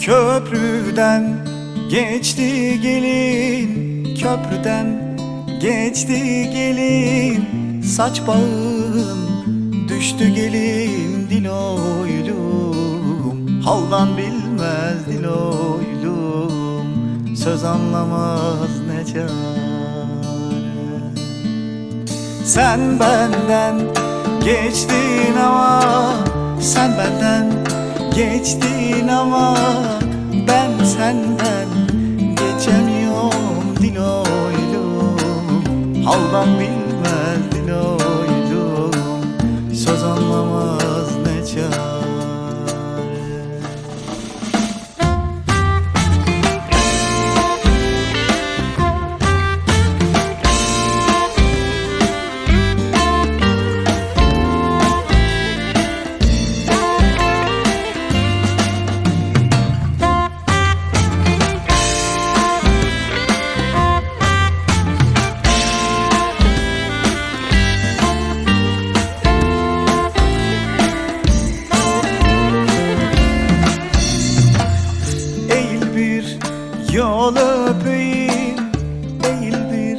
Köprüden geçti gelin Köprüden geçti gelin. Saç bağım düştü gelin Diloylum haldan bilmez diloylum Söz anlamaz ne çare. Sen benden geçtin ama Sen benden geçtin ama Ben senden geçemiyorum diloylum Haldan bilmez yol öpeyim Eğil bir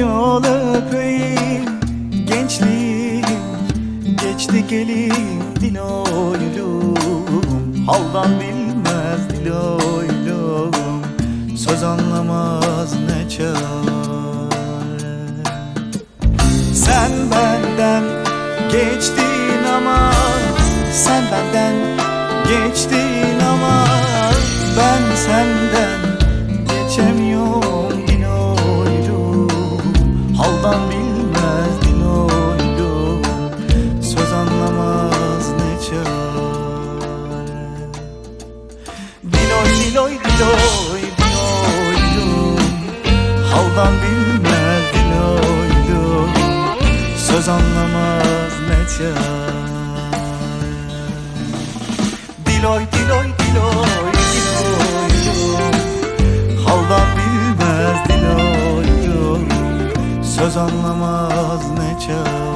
yol öpeyim Gençliğim. Geçti gelin diloylum Haldan bilmez diloylum. Söz anlamaz ne çare. Sen benden geçtin ama Diloy diloy diloy Haldan bilmez diloydum Söz anlamaz çare Diloy diloy diloy diloydum Haldan bilmez diloydum Söz anlamaz çare